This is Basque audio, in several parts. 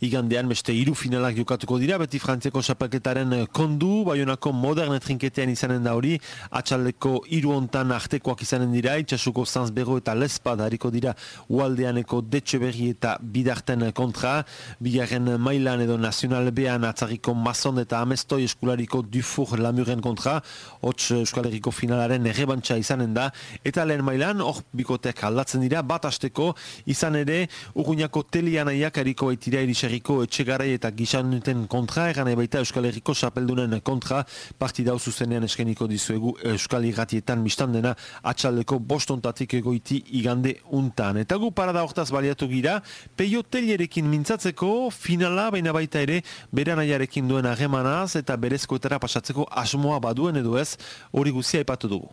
igandean beste hiru finalak jokatuko dira, beti frantziako xapelketaren kondu, baionako modern trinketean izanen da hori, atxaldeko hiru hontan artekoak izanen dira, itxasuko zanzbero eta lespa dariko dira ualdeaneko detxe berri eta bidarten kontra, bigarren mailan edo nazional bean atzariko mazon eta amestoi eskulariko dufur lamuren kontra, hots eskualeriko finalaren errebantxa izanen da, eta lehen mailan, hor bikoteak aldatzen dira, bat asteko izan ere, urguñako telianaiak eriko baitira iriserriko etxegarai eta gisanuten kontra, egan baita Euskal Herriko sapeldunen kontra, partida zuzenean eskeniko dizuegu Euskal Irratietan mistan dena atxaldeko bostontatik egoiti igande untan. Eta gu parada hortaz baliatu gira, peio telierekin mintzatzeko finala baina baita ere bere anaiarekin duen agemanaz eta berezkoetara pasatzeko asmoa baduen edo ez hori guzia ipatu dugu.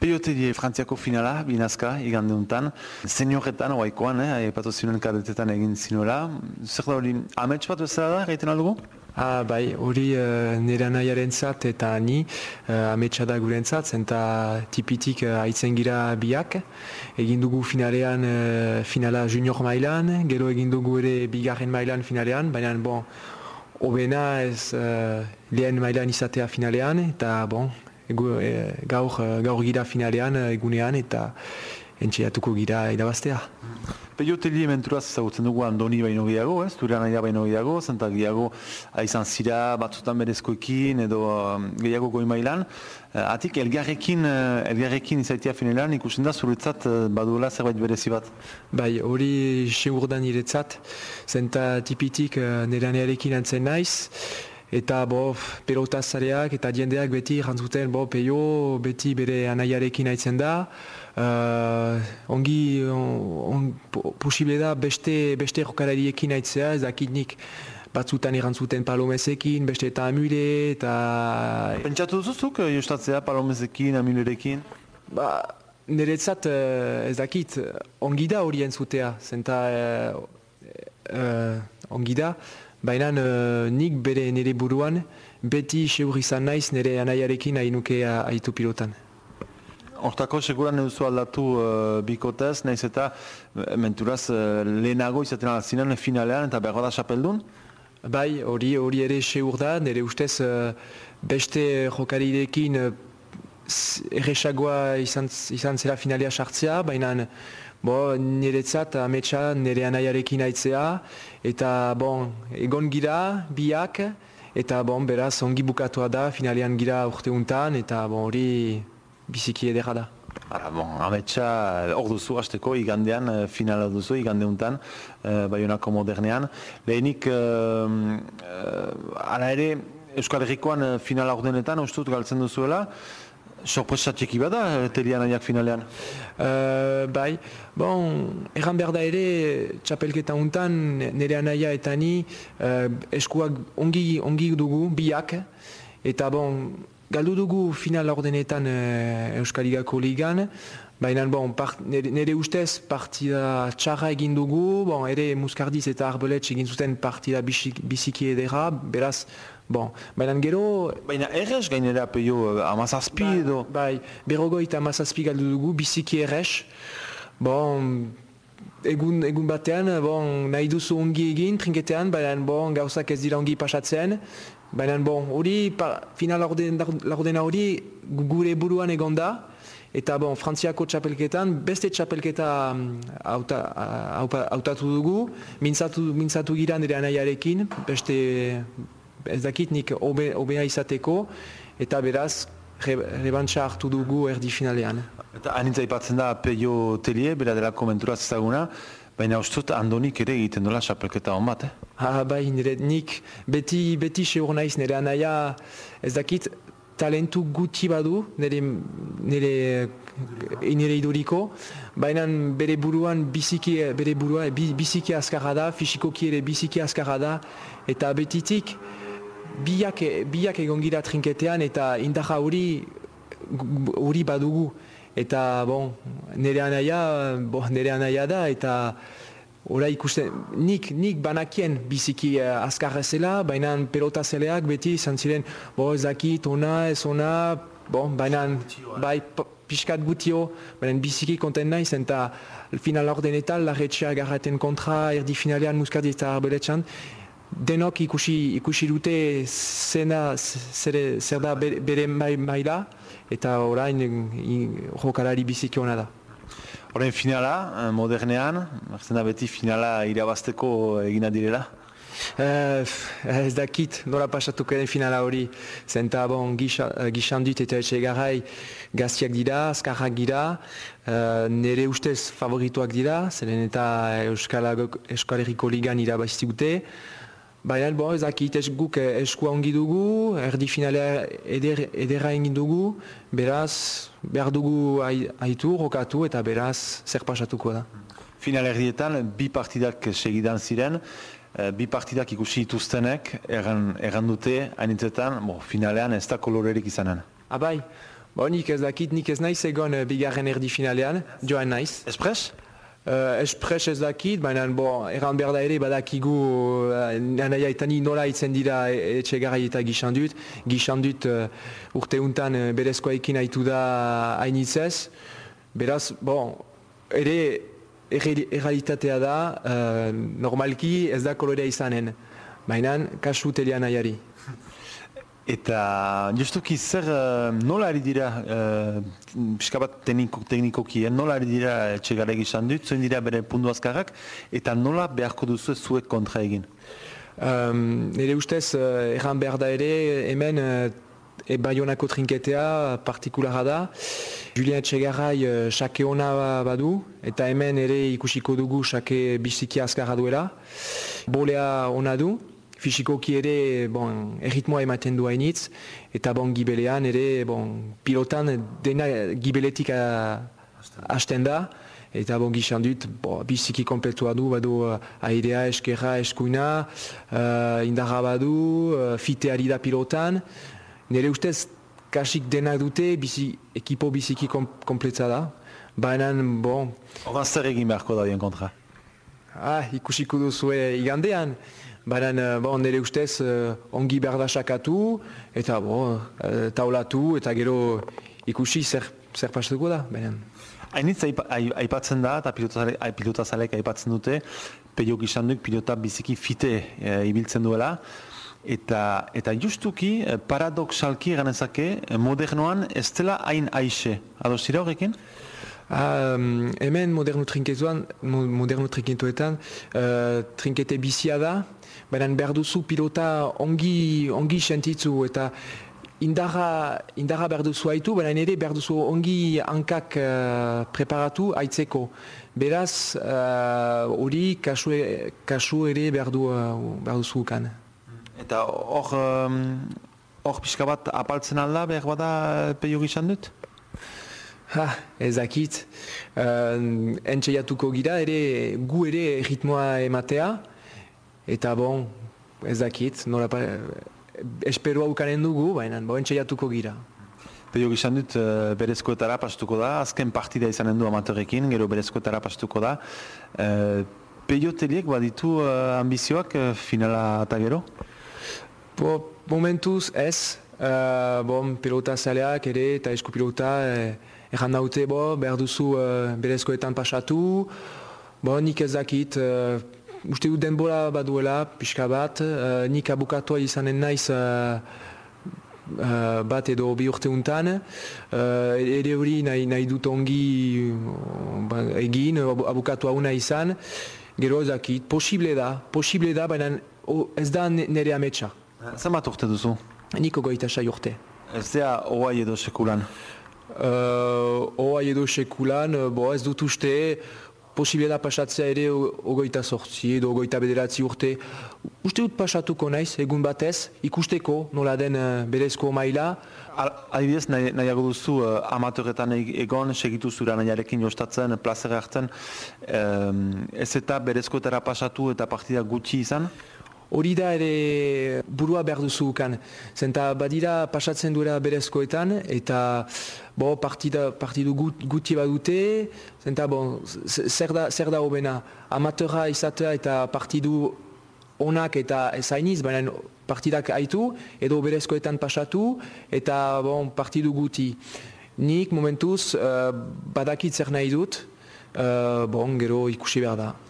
Peioterie frantziako finala, binazka, igande untan. Senioretan, oaikoan, eh, epatu zinuen kadetetan egin zinuela. Zer da hori, amets bat bezala da, gaiten aldugu? Ah, bai, hori uh, nire nahiaren zat eta ni uh, ametsa da guren zat, zenta tipitik uh, aitzen gira biak. Egin dugu finalean, uh, finala junior mailan, gero egin dugu ere bigarren mailan finalean, baina, bon, Obena ez uh, lehen mailan izatea finalean, eta bon, egu, e, gaur, e, gaur gira finalean e, egunean eta entxeatuko gira irabaztea. Peio teli ementuraz ezagutzen dugu andoni baino gehiago, ez? Dure nahi baino gehiago, zenta gehiago aizan zira batzutan berezkoekin edo um, gehiago goi mailan. Uh, atik, elgarrekin, elgarrekin izaitia finalean ikusten da zuretzat baduela zerbait berezi bat? Bai, hori segurdan iretzat, zenta tipitik nire nearekin antzen naiz, Eta bo, pelotazareak eta jendeak beti jantzuten, bo, peio, beti bere anaiarekin haitzen da. Uh, ongi, on, posible da beste, beste jokarariekin haitzea, ez dakit nik batzutan erantzuten palomezekin, beste eta amule, eta... Pentsatu duzuzuk eh, jostatzea palomezekin, amulerekin? Ba, niretzat uh, ez dakit, ongi da hori entzutea, zenta uh, uh, ongi da, Baina uh, nik bere nire buruan, beti seur izan naiz nire anaiarekin hainuke haitu pilotan. Hortako, seguran eduzu aldatu uh, bikotez, nahiz eta menturaz uh, lehenago izaten alazinen finalean eta da xapeldun? Bai, hori hori ere seur da, nire ustez uh, beste jokarirekin uh, erresagoa izan, izan zera finalea sartzea, baina Bo, niretzat, ametsa, nire anaiarekin aitzea, eta, bon, egon gira, biak, eta, bon, beraz, ongi bukatua da, finalean gira urte untan, eta, bon, hori biziki edera da. Ara, bon, ametsa, hor duzu, hasteko, igandean, eh, finala duzu, igande untan, uh, baionako modernean. Lehenik, uh, uh, ala ere, Euskal Herrikoan finala ordenetan, ustut galtzen duzuela, Sorpresa txeki bada, eh, telian finalean? Uh, bai, bon, erran behar da ere, txapelketa untan, nire anaia eta ni, uh, eskuak ongi, ongi dugu, biak, eta bon, galdu dugu final ordenetan uh, Euskaligako ligan, baina bon, part, nire, ustez partida txarra egin dugu, bon, ere Muskardiz eta Arboletx egin zuten partida biziki edera, beraz, Bon, baina gero... Baina errez gainera peio amazazpi bai, edo? Bai, berrogoi eta amazazpi galdu dugu, biziki errez. Bon, egun, egun batean, bon, nahi duzu ongi egin, trinketean, baina bon, gauzak ez dira ongi pasatzen. Baina bon, hori, final laurdena hori, gure buruan egon da. Eta bon, frantziako txapelketan, beste txapelketa mm, hautatu dugu, mintzatu, mintzatu gira nire anaiarekin, beste ez dakit nik obe, obea izateko, eta beraz, rebantxa hartu dugu erdi finalean. Eta anintza ipatzen da peio telie, bera dela komenturaz ezaguna, baina ustut andonik ere egiten dola xapelketa hon bat, eh? Ah, bai, nire, nik beti, beti seur naiz, nire anaia, ez dakit, talentu guti badu, nire, nire, nire iduriko, baina bere buruan biziki, bere buruan biziki azkarra da, fisikoki ere biziki azkarra da, eta betitik, biak, biak egon gira trinketean eta indaja hori hori badugu. Eta, bon, nire anaia, bon, nire anaia da, eta ora ikusten, nik, nik banakien biziki uh, azkarrezela, baina pelota zeleak beti izan ziren, bo, ez dakit, ona, ez ona, bon, baina, bai, pixkat gutio, baina biziki konten naiz, eta final ordenetan, larretxea garraten kontra, erdi finalean muskardi eta arbeletxan, denok ikusi, ikusi dute zena, zer, zer da bere, maila, eta orain jokalari biziki hona da. Horren finala, eh, modernean, martzen da beti finala irabazteko egina direla? Uh, ez dakit, nola pasatuko den finala hori, zenta bon, gixandut eta etxe garrai gaztiak dira, azkarrak dira, uh, nire ustez favorituak dira, zeren eta Euskal Herriko Ligan irabaztigute, Baina, bo, ez dakit, guk eskua ongi dugu, erdi finalea eder, edera egin dugu, beraz, behar dugu aitu, rokatu eta beraz, zer pasatuko da. Final erdietan, bi partidak segidan ziren, eh, bi partidak ikusi ituztenek, erran, erran dute, hainitzetan, bo, finalean ez da kolorerik izanen. Abai, ah, bo, nik ez dakit, nik ez naiz egon eh, bigarren erdi finalean, joan naiz. Espres? Uh, Espres ez dakit, baina bo, erran behar da ere badakigu uh, nanaia eta ni nola itzen dira etxe garrai eta gixandut. Gixandut uh, urte untan uh, berezkoa ekin haitu da hainitzez. Beraz, bon, ere errealitatea da, uh, normalki ez da kolorea izanen. Baina, kasu telia nahiari. Eta justuki zer uh, nola ari dira, uh, pixka bat tekniko, teknikoki, eh? nola ari dira txegare gizan dut, zoin dira bere pundu azkarrak, eta nola beharko duzu zuek kontra egin? Um, nire ustez, uh, erran behar da ere, hemen uh, e Bayonako trinketea partikulara da. Julien Txegarrai uh, ona badu, eta hemen ere ikusiko dugu xake biziki azkarra duela. Bolea ona du, fisikoki ere bon, erritmoa ematen du hainitz, eta bon, gibelean ere bon, pilotan dena gibeletik hasten da, eta bon, gixan dut bo, biziki kompletua du, badu uh, airea, eskerra, eskuina, uh, indarra badu, uh, fiteari da pilotan, nire ustez kasik denak dute, bizi, ekipo biziki kom, kompletza da, baina, bon... Horan zer egin beharko da kontra? Ah, ikusiko duzu igandean, Baina, uh, bon, nire ustez, uh, ongi sakatu, eta bon, uh, taulatu, eta gero ikusi zer, zer pasatuko da. Hainitz aipatzen da, eta pilota zalek aipatzen dute, peio gizan duk pilota biziki fite e, ibiltzen duela, eta, eta justuki, paradoxalki ganezake, modernoan ez dela hain aixe. Ado zira horrekin? Um, hemen moderno trinketuan, moderno trinketuetan, uh, trinkete bizia da, baina behar duzu pilota ongi, ongi sentitzu eta indarra, indarra behar duzu haitu, baina ere behar duzu ongi hankak uh, preparatu haitzeko. Beraz, uh, hori uh, kasu, kasu ere behar, du, uh, behar duzu kan. Eta hor, um, hor pixka bat apaltzen alda behar bada peio gizan dut? Ha, ezakit. Uh, Entxeiatuko gira, ere gu ere ritmoa ematea, Eta bon, ez dakit, nola pa, esperoa ukanen dugu, baina bo entxeiatuko gira. Peio gizan dut, uh, berezkoetara pastuko da, azken partida izanen du amaterekin, gero berezkoetara pastuko da. Uh, Peio teliek baditu uh, ambizioak uh, finala eta gero? Bo, momentuz ez, uh, bon, pilota zaleak ere eta esku pilota eh, erran daute bo, behar duzu uh, berezkoetan pasatu, bo, nik ez dakit, uste du denbora baduela, pixka bat, uh, nik abukatoa izanen naiz uh, uh, bat edo bi urte untan, uh, ere hori nahi, nahi dut ongi uh, egin, abukatoa una izan, gero ezakit, posible da, posible da, baina oh, ez da nire ametsa. Zer bat urte duzu? Niko goita sai urte. Ez da oai edo sekulan? Uh, oai edo sekulan, bo ez dut uste, posible da pasatzea ere ogoita sortzi edo ogoita bederatzi urte. Uste dut pasatuko naiz, egun batez, ikusteko nola den uh, berezko maila. Adibidez, nahi, nahiago duzu uh, amatoretan egon, segitu zura nahiarekin jostatzen, plazera hartzen, um, ez eta berezkoetara pasatu eta partida gutxi izan? Hori da ere burua behar duzu ukan. Zenta badira pasatzen duela berezkoetan eta bo, partida, partidu gut, guti badute, zenta bon, zer da, zer da hobena. Amateura izatea eta partidu onak eta ezainiz, baina partidak haitu, edo berezkoetan pasatu eta bon, partidu guti. nik momentuz uh, badakit zer nahi dut, uh, bon, gero ikusi behar da.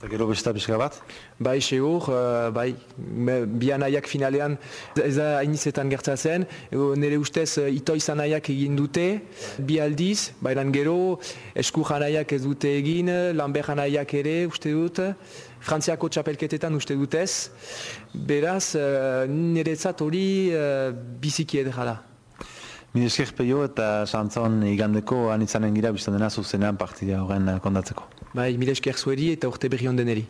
Eta gero besta pixka bat? Bai, segur, uh, bai, me- bi anaiak finalean ez da hainizetan gertzatzen, nire ustez uh, itoiz anaiak egin dute, bi aldiz, bailan gero eskur anaiak ez dute egin, lanber anaiak ere uste dut, Frantziako txapelketetan uste dutez, beraz uh, niretzat hori uh, biziki edera da. Mil esker peio eta santzon igandeko anitzanen gira biztan dena zuzenean partida horren eh, kondatzeko. Bai, mile esker zueri eta urte berri on deneri.